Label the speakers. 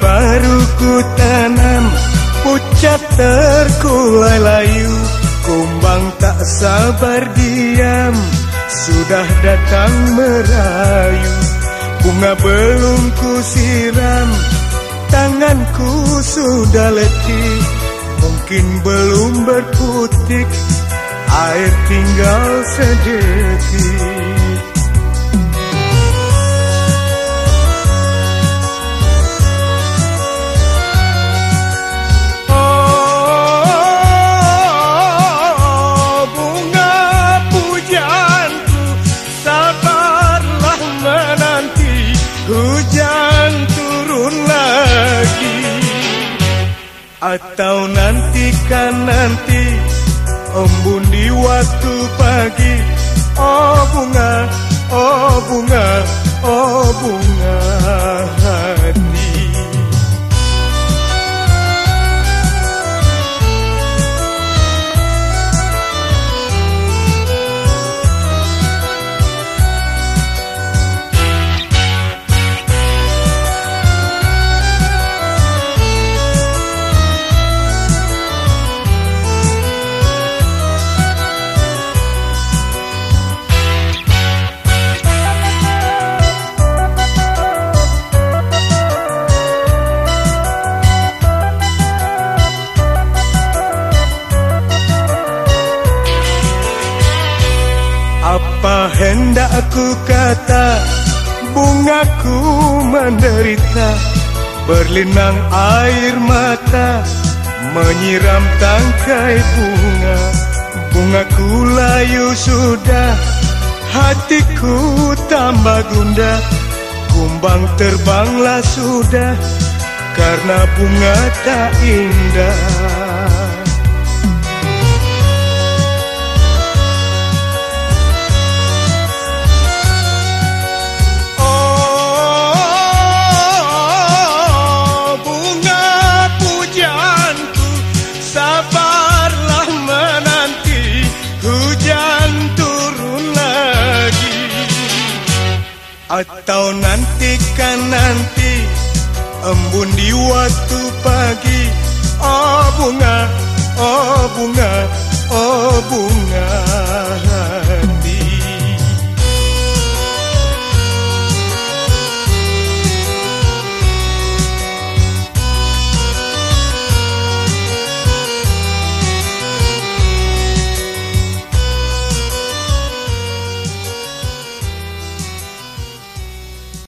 Speaker 1: baru ku tanam Pucat terkulai layu. Kumbang tak sabar diam Sudah datang merayu. Bunga belum ku siram Tanganku sudah letih. Mungkin belum berputik Air tinggal sedetik Atau nantikan nanti Embun di waktu pagi. Oh bunga, oh bunga, oh bunga Apa hendak aku kata? Bungaku menderita. Berlinang air mata. Menyiram tangkai bunga. Bungaku layu sudah. Hatiku tambah gundah. Kumbang terbanglah sudah. Karena bunga tak indah Atau nantikan nanti Embun di waktu pagi. Oh bunga, oh bunga, oh bunga